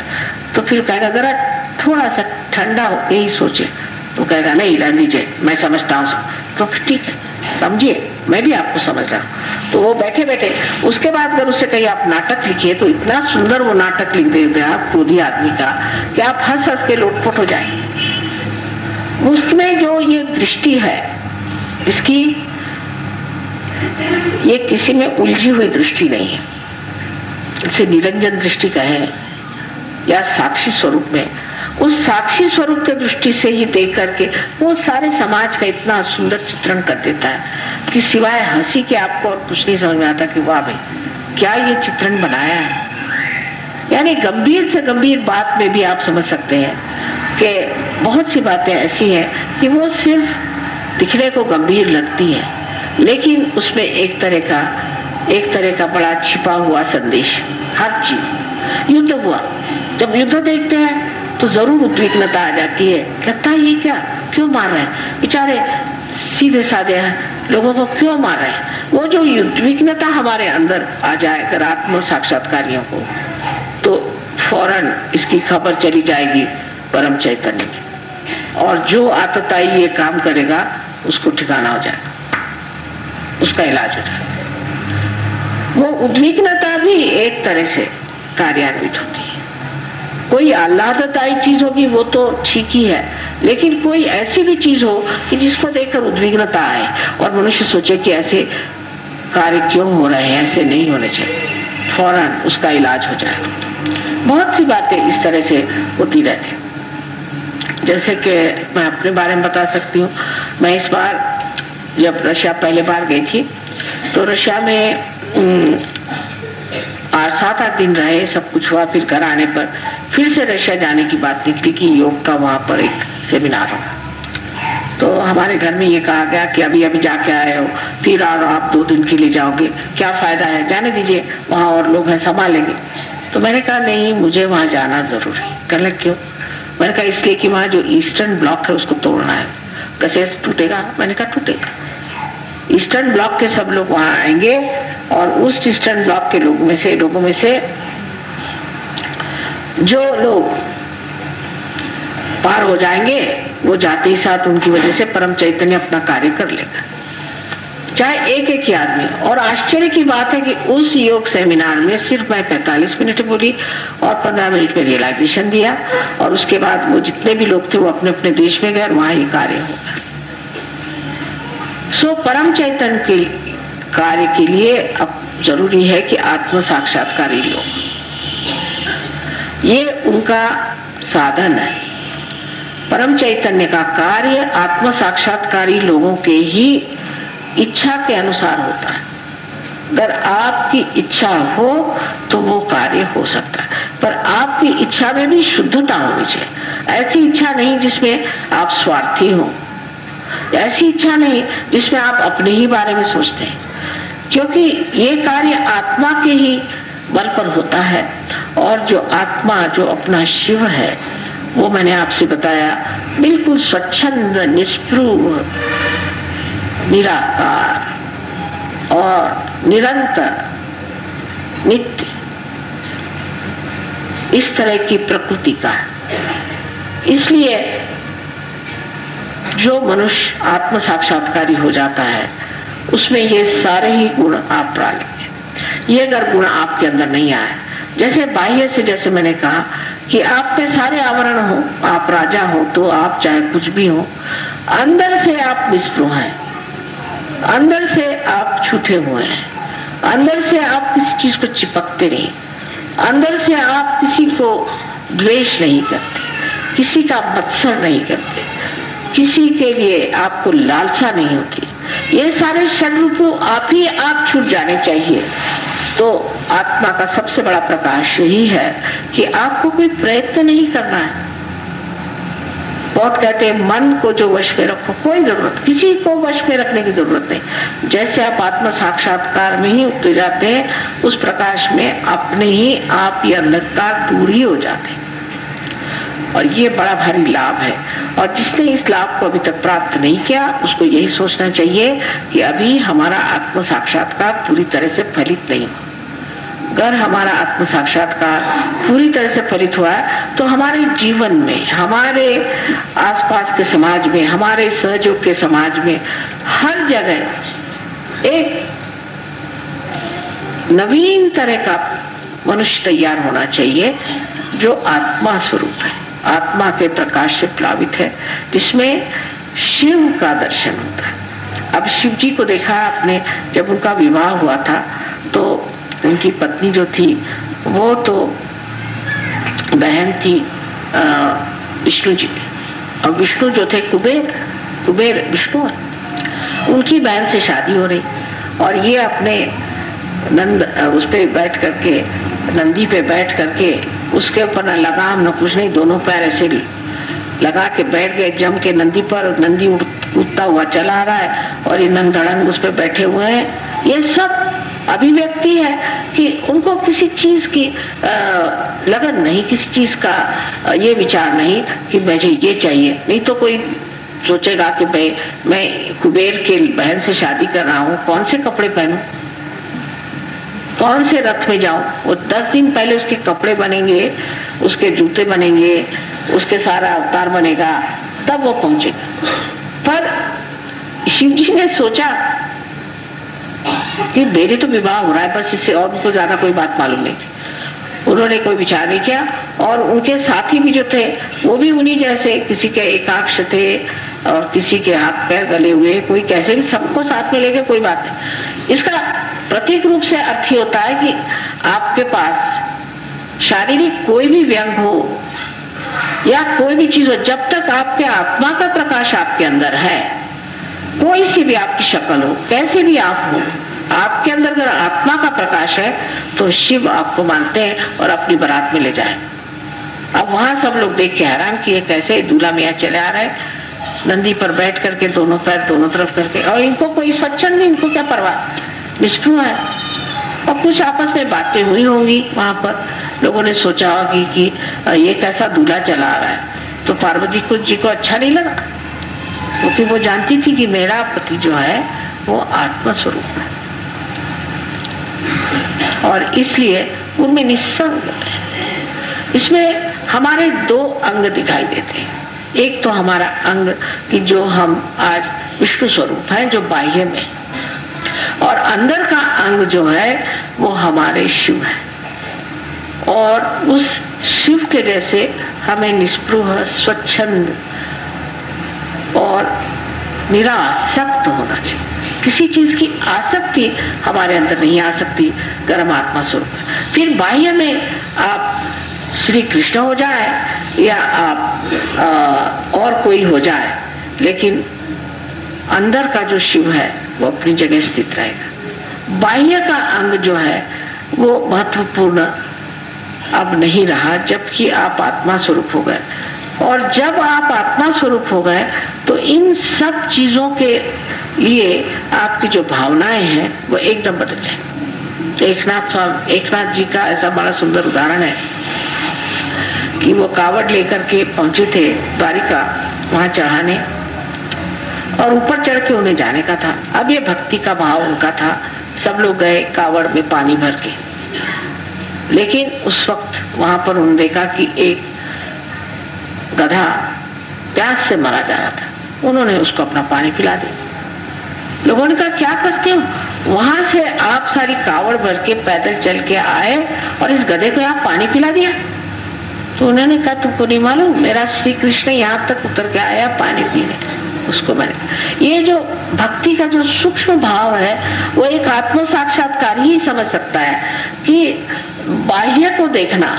तो फिर कहेगा, जरा थोड़ा सा ठंडा हो यही सोचे। तो कहेगा, नहीं रहने दीजिए मैं समझता हूँ तो ठीक है। समझिए, मैं भी आपको समझ रहा हूँ। तो वो बैठे बैठे, उसके बाद अगर उससे कहीं आप नाटक लिखिए तो इतना सुंदर वो नाटक लिख देते आप क्रोधी आदमी का, कि आप हंस हंस के लोटपोट हो जाए। उसमें जो ये दृष्टि है, इसकी, ये किसी में उलझी हुई दृष्टि नहीं है। इसे निरंजन दृष्टि कहे, या साक्षी स्वरूप में उस साक्षी स्वरूप के दृष्टि से ही देख करके वो सारे समाज का इतना सुंदर चित्रण कर देता है कि सिवाय हँसी के आपको और कुछ नहीं समझ में आता कि वाह भाई, क्या ये चित्रण बनाया है? यानी गंभीर से गंभीर बात में भी आप समझ सकते हैं कि बहुत सी बातें ऐसी हैं कि वो सिर्फ़ दिखने को गंभीर लगती है, लेकिन उसमें एक तरह का, एक तरह का बड़ा छिपा हुआ संदेश, हर चीज़, युद्ध हुआ। जब युद्ध देखते हैं तो ज़रूर उद्विग्नता आ जाती है। लगता है ये क्या? क्यों मार रहे हैं? बेचारे सीधे साधे हैं। लोगों को क्यों मार रहे हैं? वो जो उद्विग्नता हमारे अंदर आ जाए अगर आत्म साक्षात्कारियों को तो फ़ौरन इसकी खबर चली जाएगी परम चैतन्य और जो आतताई ये काम करेगा, उसको ठिकाना हो जाएगा। उसका इलाज हो जाएगा। वो उद्विग्नता भी एक तरह से कार्यान्वित होती है। कोई आह्लाददायी चीज़ होगी, वो तो ठीक ही है। लेकिन कोई ऐसी भी चीज़ हो कि जिसको देखकर उद्विग्नता आए और मनुष्य सोचे कि ऐसे कार्य क्यों हो रहे हैं, ऐसे नहीं होने चाहिए। फ़ौरन उसका इलाज हो जाए। बहुत सी बातें इस तरह से होती रहती जैसे कि मैं अपने बारे में बता सकती हूँ। मैं इस बार जब रशिया पहले बार गई थी तो रशिया में आज सात आठ दिन रहे, सब कुछ हुआ, फिर घर आने पर फिर से रशिया जाने की बात निकली कि योग का वहाँ पर एक सेमिनार होगा। तो हमारे घर में ये कहा गया कि अभी अभी जाके आए हो, फिर और आप दो दिन के लिए जाओगे, क्या फ़ायदा है? जाने दीजिए, वहाँ और लोग हैं, संभालेंगे। तो मैंने कहा, नहीं, मुझे वहाँ जाना ज़रूरी कहने क्यों? मैंने कहा, इसलिए कि वहाँ जो ईस्टर्न ब्लॉक है, उसको तोड़ना है। कैसे? टूटेगा मैंने कहा टूटेगा ईस्टर्न ब्लॉक के सब लोग वहाँ आएँगे और उस ईस्टर्न ब्लॉक के लोग में से, लोगों में से जो लोग पार हो जाएँगे, वो जाते ही साथ उनकी वजह से परम चैतन्य अपना कार्य कर लेगा। चाहे एक एक ही आदमी। और आश्चर्य की बात है कि उस योग सेमिनार में सिर्फ़ मैं 45 मिनट बोली और 15 मिनट में रियलाइजेशन दिया और उसके बाद वो जितने भी लोग थे, वो अपने अपने देश में गए और वहाँ ही कार्य हो गया सो परम चैतन्य के कार्य के लिए अब ज़रूरी है कि आत्म साक्षात्कारी लोग ये उनका साधन है। परम चैतन्य का कार्य आत्म साक्षात्कारी लोगों के ही इच्छा के अनुसार होता है। अगर आपकी इच्छा हो तो वो कार्य हो सकता है। पर आपकी इच्छा में भी शुद्धता होनी चाहिए। ऐसी इच्छा नहीं जिसमें आप स्वार्थी हो। ऐसी इच्छा नहीं जिसमें आप अपने ही बारे में सोचते हैं। क्योंकि ये कार्य आत्मा के ही बल पर होता है और जो आत्मा, जो अपना शिव है, वो मैंने आपसे बताया, बिल्कुल स्वच्छंद निष्प्रूव निराकार और निरंतर नित्य इस तरह की प्रकृति का इसलिए जो मनुष्य आत्म साक्षात्कारी हो जाता है, उसमें ये सारे ही गुण आप पा लेंगे ये अगर गुण आपके अंदर नहीं आए, जैसे बाह्य से जैसे मैंने कहा कि आप सारे आवरण हो, आप राजा हो तो आप चाहे कुछ भी हो, अंदर से आप विष्णु हैं, अंदर से आप छूटे हुए हैं, अंदर से आप किसी चीज़ को चिपकते नहीं, अंदर से आप किसी को द्वेष नहीं करते, किसी का मत्सर नहीं करते। किसी के लिए आपको लालसा नहीं होती। ये सारे षड आप ही, आप छूट जाने चाहिए। तो आत्मा का सबसे बड़ा प्रकाश यही है कि आपको कोई प्रयत्न नहीं करना है। बहुत कहते हैं, मन को जो वश में रखो, कोई ज़रूरत, किसी को वश में रखने की ज़रूरत नहीं। जैसे आप आत्म साक्षात्कार में ही उतर जाते हैं, उस प्रकाश में अपने ही आप ये अंधकार दूर ही हो जाते। हैं और ये बड़ा भारी लाभ है। और जिसने इस लाभ को अभी तक प्राप्त नहीं किया, उसको यही सोचना चाहिए कि अभी हमारा आत्म साक्षात्कार पूरी तरह से फलित नहीं अगर हमारा आत्म साक्षात्कार पूरी तरह से फलित हुआ है तो हमारे जीवन में, हमारे आसपास के समाज में, हमारे सहयोग के समाज में, हर जगह एक नवीन तरह का मनुष्य तैयार होना चाहिए, जो आत्मा स्वरूप है। आत्मा के प्रकाश से प्लावित है, जिसमें शिव का दर्शन होता है। अब शिव जी को देखा आपने, जब उनका विवाह हुआ था तो उनकी पत्नी जो थी, वो तो बहन थी विष्णु जी की। और विष्णु जो थे, कुबेर कुबेर विष्णु उनकी बहन से शादी हो रही। और ये अपने नंद उस पर बैठ करके नंदी पे बैठ करके उसके ऊपर न लगाम, न कुछ नहीं, दोनों पैर ऐसे लगा के बैठ गए, जम के नंदी पर नंदी उठता हुआ चला रहा है, और ये नंग उस पर बैठे हुए हैं। ये सब अभिव्यक्ति है कि उनको किसी चीज़ की लगन नहीं, किसी चीज़ का ये विचार नहीं कि मुझे ये चाहिए। नहीं तो कोई सोचेगा कि भाई, मैं कुबेर के बहन से शादी कर रहा हूँ, कौन से कपड़े पहनू? कौन से रथ में जाऊँ? वो दस दिन पहले उसके कपड़े बनेंगे, उसके जूते बनेंगे, उसके सारा अवतार बनेगा, तब वो पहुंचेगा। पर शिव जी ने सोचा कि मेरे तो विवाह हो रहा है, बस इससे और उनको ज़्यादा कोई बात मालूम नहीं उन्होंने कोई विचार नहीं किया, और उनके साथी भी जो थे, वो भी उन्हीं जैसे, किसी के एकाक्ष थे और किसी के हाथ पैर गले हुए कोई कैसे भी, सबको साथ में लेके कोई बात नहीं। इसका प्रतीक रूप से अर्थ ही होता है कि आपके पास शारीरिक कोई भी व्यंग हो या कोई भी चीज़ हो, जब तक आपके आत्मा का प्रकाश आपके अंदर है, कोई सी भी आपकी शक्ल हो, कैसे भी आप हो, आपके अंदर अगर आत्मा का प्रकाश है तो शिव आपको मानते हैं और अपनी बारात में ले जाए। अब वहाँ सब लोग देख के हैरान किए कैसे दूल्हा मियाँ चले आ रहे नंदी पर बैठ करके, दोनों पैर दोनों तरफ़ करके। और इनको कोई स्वच्छंद नहीं, इनको क्या परवाह? निष्ठुर है। और कुछ आपस में बातें हुई होंगी वहाँ पर। लोगों ने सोचा होगी कि ये कैसा दूल्हा चला रहा है। तो पार्वती को जी को अच्छा नहीं लगा। क्योंकि वो जानती थी कि मेरा पति जो है, वो आत्मा स्वरूप है। और इसलिए उनमें निस्संग इसमें हमारे दो अंग दिखाई देते हैं। एक तो हमारा अंग कि जो हम आज विष्णु स्वरूप है, जो बाह्य में, और अंदर का अंग जो है, वो हमारे शिव है। और उस शिव के जैसे हमें निष्पृह स्वच्छंद और निरासक्त होना चाहिए। किसी चीज़ की आसक्ति हमारे अंदर नहीं आ सकती गर्म आत्मा स्वरूप। फिर बाह्य में आप श्री कृष्ण हो जाए या आप आ, और कोई हो जाए लेकिन अंदर का जो शिव है वो अपनी जगह स्थित रहेगा। बाह्य का अंग जो है वो महत्वपूर्ण अब नहीं रहा जबकि आप आत्मा स्वरूप हो गए। और जब आप आत्मा स्वरूप हो गए तो इन सब चीज़ों के लिए आपकी जो भावनाएँ हैं वो एकदम बदल जाए एकनाथ स्वामी एकनाथ जी का ऐसा बड़ा सुंदर उदाहरण है। कि वो कावड़ लेकर के पहुँचे थे द्वारिका वहाँ चढ़ाने और ऊपर चढ़ के उन्हें जाने का था। अब ये भक्ति का भाव उनका था। सब लोग गए कावड़ में पानी भर के। लेकिन उस वक्त वहाँ पर उन्होंने देखा कि एक गधा प्यास से मरा जा रहा था। उन्होंने उसको अपना पानी पिला दिया। लोगों ने कहा, क्या करते हो? वहाँ से आप सारी कावड़ भर के पैदल चल के आए और इस गधे को आप पानी पिला दिया? तो उन्होंने कहा तुमको नहीं मालूम, मेरा श्री कृष्ण यहाँ तक उतर के आया पानी पीने। उसको मैंने ये जो भक्ति का जो सूक्ष्म भाव है, वो एक आत्म साक्षात्कार ही समझ सकता है कि बाह्य को देखना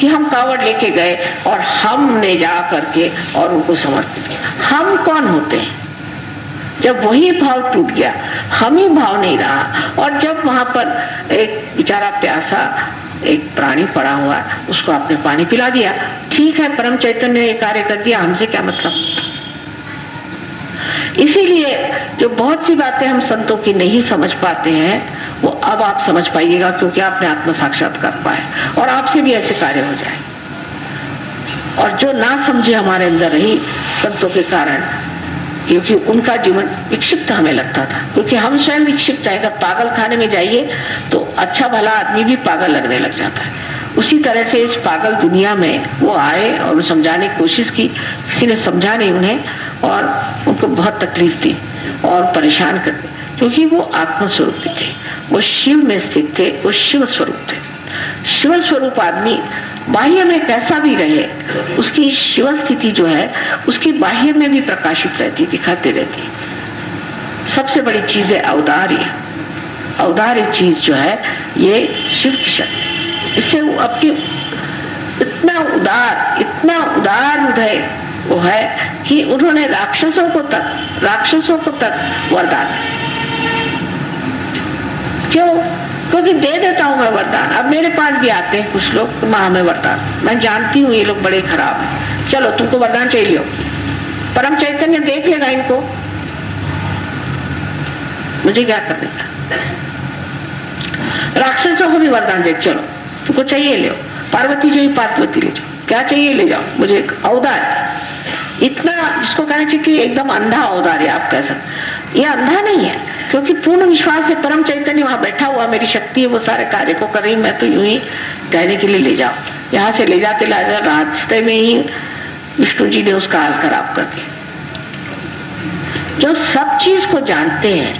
कि हम कावड़ लेके गए और हमने जा करके और उनको समर्पित किया। हम कौन होते हैं? जब वही भाव टूट गया, हम ही भाव नहीं रहा। और जब वहाँ पर एक बेचारा प्यासा एक प्राणी पड़ा हुआ, उसको आपने पानी पिला दिया। ठीक है, परम चैतन्य ने कार्य कर दिया, हमसे क्या मतलब? इसीलिए जो बहुत सी बातें हम संतों की नहीं समझ पाते हैं, वो अब आप समझ पाइएगा, क्योंकि आपने आत्म साक्षात कर पाए और आपसे भी ऐसे कार्य हो जाए। और जो ना समझे हमारे अंदर रही संतों के कारण क्योंकि उनका जीवन विक्षिप्त हमें लगता था। क्योंकि हम स्वयं विक्षिप्त है, अगर पागल खाने में जाइए तो अच्छा भला आदमी भी पागल लगने लग जाता है। उसी तरह से इस पागल दुनिया में वो आए और समझाने की कोशिश की। किसी ने समझा नहीं उन्हें और उनको बहुत तकलीफ़ दी और परेशान कर क्योंकि वो आत्मस्वरूप थे, वो शिव में स्थित थे, वो शिव स्वरूप थे। शिव स्वरूप आदमी बाह्य में कैसा भी रहे, उसकी शिव स्थिति जो है, उसकी बाह्य में भी प्रकाशित रहती, दिखाते रहती। सबसे बड़ी चीज़ है औदार्य। औदार्य चीज़ जो है, ये शिव की शक्ति। इससे वो अपनी इतना उदार इतना उदार हृदय वो है कि उन्होंने राक्षसों को तक, राक्षसों को तक वरदान। क्यों? क्योंकि दे देता हूँ मैं वरदान। अब मेरे पास भी आते हैं कुछ लोग माँ हमें वरदान। मैं जानती हूँ ये लोग बड़े खराब हैं। चलो, तुमको वरदान चाहिए परम चैतन्य, देख लेगा इनको। मुझे क्या करने का राक्षसों को भी वरदान दे, चलो। तुमको चाहिए ले पार्वती चाहिए पार्वती ले जाओ। क्या चाहिए ले जाओ? मुझे एक औदार। इतना, जिसको कहना चाहिए कि एकदम अंधा औदार है, आप कह सकते ये अंधा नहीं है। क्योंकि पूर्ण विश्वास है परम चैतन्य वहाँ बैठा हुआ, मेरी शक्ति है, वो सारे कार्य को कर रही मैं तो यूँ ही कहने के लिए ले जाओ यहाँ से ले जाते रास्ते में ही विष्णु जी ने उसका हाल खराब कर दिया। जो सब चीज़ को जानते हैं,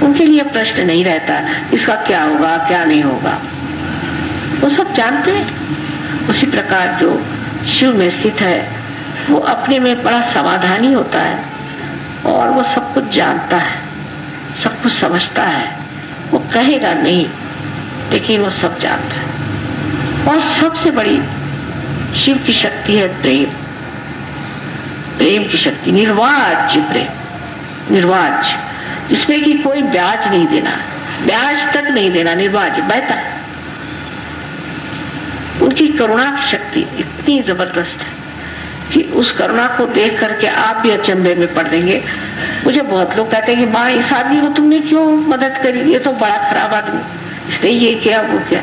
उनके लिए प्रश्न नहीं रहता, इसका क्या होगा, क्या नहीं होगा। वो सब जानते हैं। उसी प्रकार जो शिव में स्थित है, वो अपने में बड़ा समाधानी होता है और वो सब कुछ जानता है। सब कुछ समझता है। वो कहेगा नहीं, लेकिन वो सब जानता है। और सबसे बड़ी शिव की शक्ति है प्रेम। प्रेम की शक्ति निर्वाज प्रेम। निर्वाज जिसमें कि कोई ब्याज नहीं देना, ब्याज तक नहीं देना निर्वाज बहता उनकी करुणा की शक्ति इतनी ज़बरदस्त है। कि उस करुणा को देख करके आप भी अचंभे में पड़ देंगे मुझे बहुत लोग कहते हैं कि, माँ, इस आदमी को तुमने क्यों मदद करी? ये तो बड़ा खराब आदमी। इसने ये किया, वो क्या।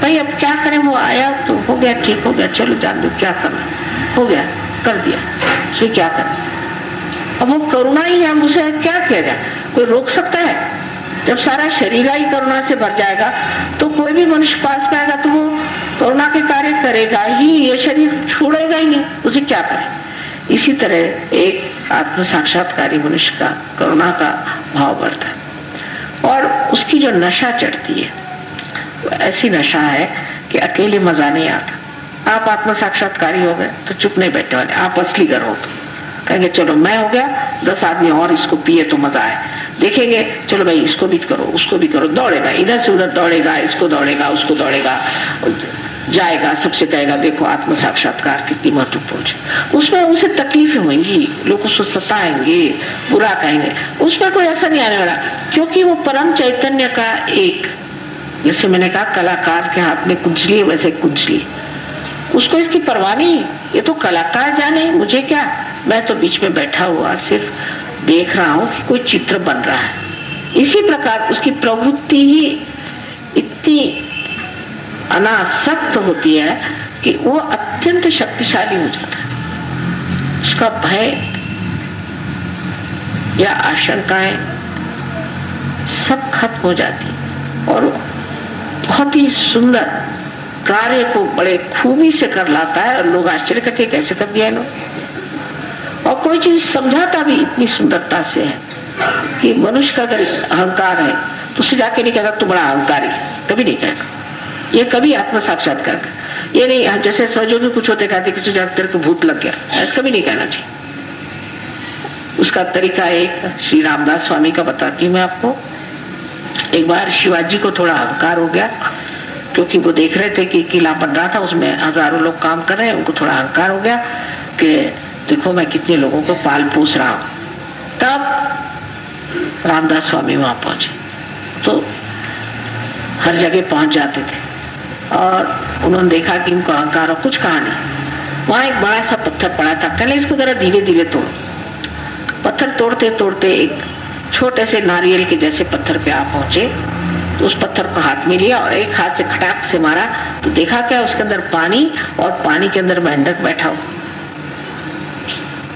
भाई, अब क्या करें? वो आया तो हो गया, ठीक हो गया। चलो, जान दो क्या करना हो। गया, कर दिया। उसमें क्या करना अब वो करुणा ही है उसे क्या किया जाए? कोई रोक सकता है? जब सारा शरीर ही करुणा से भर जाएगा तो कोई भी मनुष्य पास में आएगा तो वो करुणा के कार्य करेगा ही, ये शरीर छोड़ेगा ही नहीं, उसे क्या करे? इसी तरह एक आत्म साक्षात्कारी मनुष्य का करुणा का भाव बढ़ता है और उसकी जो नशा चढ़ती है, वो ऐसी नशा है कि अकेले मज़ा नहीं आता। आप आत्म साक्षात्कारी हो गए तो चुप नहीं बैठे वाले, आप असली करो तो कहेंगे, चलो, मैं हो गया, दस आदमी और इसको पिए तो मज़ा आए। देखेंगे, चलो भाई, इसको भी करो, उसको भी करो, दौड़ेगा, इधर से उधर दौड़ेगा, इसको दौड़ेगा, उसको दौड़ेगा। जाएगा, सबसे कहेगा, देखो आत्म साक्षात्कार कितनी महत्वपूर्ण है उसमें उसे तकलीफें होंगी, लोग उसको सताएँगे, बुरा कहेंगे। उसमें कोई असर नहीं आने वाला, क्योंकि वो परम चैतन्य का एक, जैसे मैंने कहा, कलाकार के हाथ में कुंजली वैसे कुंजली। उसको इसकी परवाह नहीं, ये तो कलाकार जाने, मुझे क्या? मैं तो बीच में बैठा हुआ, सिर्फ़ देख रहा हूँ कि कोई चित्र बन रहा है। इसी प्रकार उसकी प्रवृत्ति ही इतनी अनासक्त होती है कि वो अत्यंत शक्तिशाली हो जाता है। उसका भय या आशंकाएँ सब खत्म हो जाती और बहुत ही सुंदर कार्य को बड़े खूबी से कर लाता है और लोग आश्चर्य करते कैसे कर दिया और कोई चीज़ समझाता भी इतनी सुंदरता से है कि मनुष्य का अगर अहंकार है तो उसे जाके नहीं कहता, तू बड़ा अहंकारी कभी नहीं कहेगा। ये कभी आत्म साक्षात्कार ये नहीं जैसे सहयोगी कुछ होते कहते किसी जगह तेरे को भूत लग गया। ऐसा कभी नहीं कहना चाहिए। उसका तरीका एक श्री रामदास स्वामी का बताती हूँ मैं आपको। एक बार शिवाजी को थोड़ा अहंकार हो गया, क्योंकि वो देख रहे थे कि किला बन रहा था, उसमें हज़ारों लोग काम कर रहे हैं, उनको थोड़ा अहंकार हो गया कि देखो मैं कितने लोगों को पाल पूछ रहा हूँ। तब रामदास स्वामी वहाँ पहुँचे। तो हर जगह पहुँच जाते थे। और उन्होंने देखा कि इनको अहंकार और कुछ कहा नहीं। वहाँ एक बड़ा सा पत्थर पड़ा था। पहले इसको जरा धीरे धीरे तोड़। पत्थर तोड़ते तोड़ते एक छोटे से नारियल के जैसे पत्थर पे आप पहुँचे। तो उस पत्थर को हाथ में लिया और एक हाथ से खटाक से मारा। तो देखा क्या उसके अंदर पानी और पानी के अंदर मेंढक बैठा हो।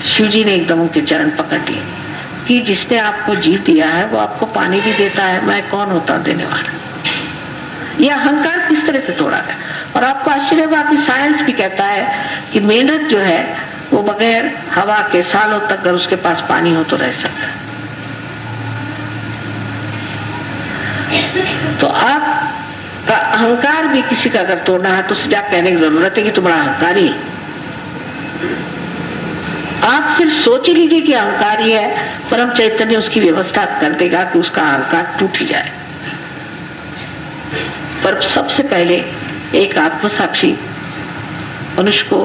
शिव जी ने एकदम उनके चरण पकड़ लिए। कि जिसने आपको जीत दिया है, वो आपको पानी भी देता है। मैं कौन होता देने वाला? यह अहंकार किस तरह से तोड़ा गया और आपको आश्चर्य बात साइंस भी कहता है कि मेहनत जो है, वो बगैर हवा के सालों तक अगर उसके पास पानी हो तो रह सकता है। तो आप का अहंकार भी किसी का अगर तोड़ना है तो सीधा कहने की ज़रूरत है कि तुम्हारा अहंकारी आप सिर्फ़ सोच ही लीजिए कि अहंकारी है, परम चैतन्य उसकी व्यवस्था कर देगा कि उसका अहंकार टूट ही जाए। पर सबसे पहले एक आत्मसाक्षी, मनुष्य को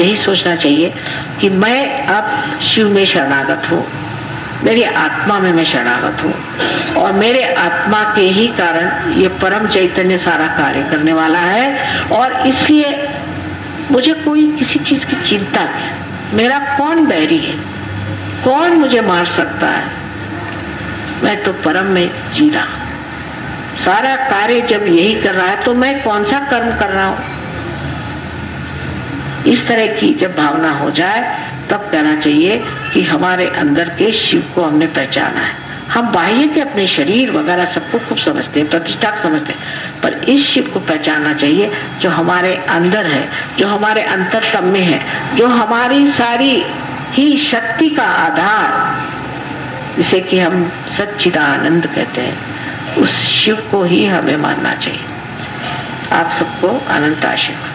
यही सोचना चाहिए कि मैं अब शिव में शरणागत हूँ, मेरी आत्मा में मैं शरणागत हूँ और मेरे आत्मा के ही कारण ये परम चैतन्य सारा कार्य करने वाला है और इसलिए मुझे कोई किसी चीज़ की चिंता नहीं। मेरा कौन बैरी है? कौन मुझे मार सकता है? मैं तो परम में जी रहा सारा कार्य जब यही कर रहा है तो मैं कौन सा कर्म कर रहा हूँ? इस तरह की जब भावना हो जाए, तब कहना चाहिए कि हमारे अंदर के शिव को हमने पहचाना है। हम बाह्य के अपने शरीर वगैरह सबको खूब समझते हैं प्रतिष्ठा समझते हैं, पर इस शिव को पहचानना चाहिए जो हमारे अंदर है, जो हमारे अंतरतम में है, जो हमारी सारी ही शक्ति का आधार, जिसे कि हम सच्चिदानंद कहते हैं। उस शिव को ही हमें मानना चाहिए। आप सबको अनंत आशीर्वाद।